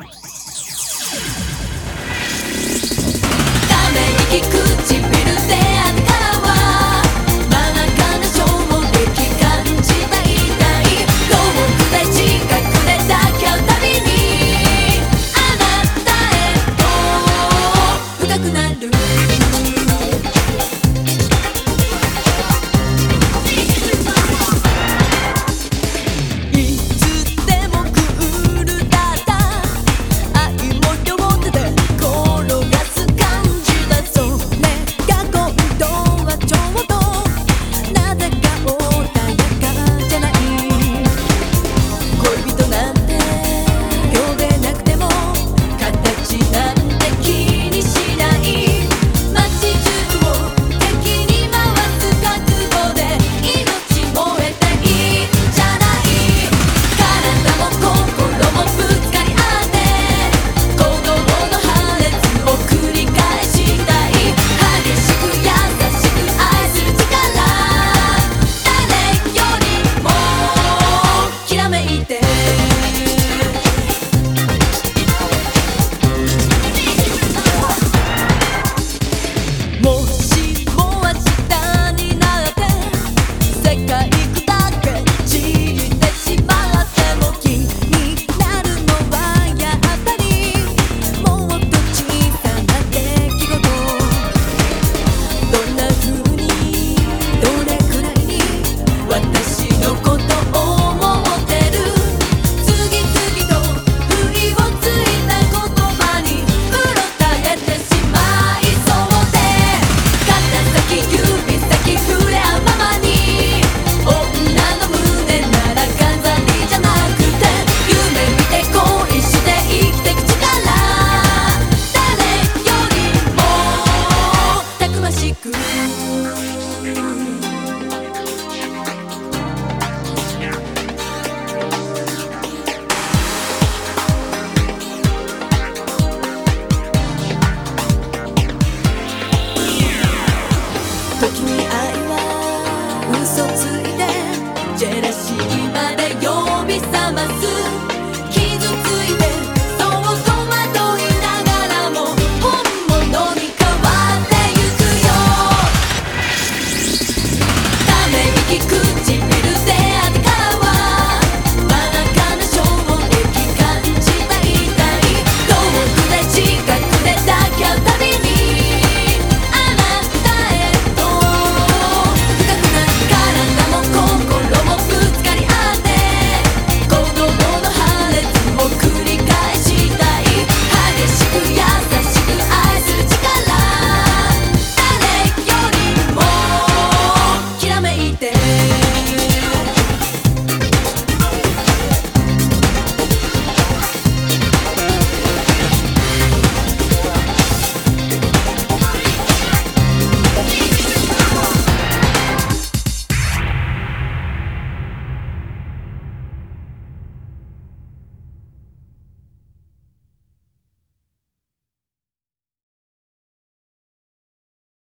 Peace. 君愛は嘘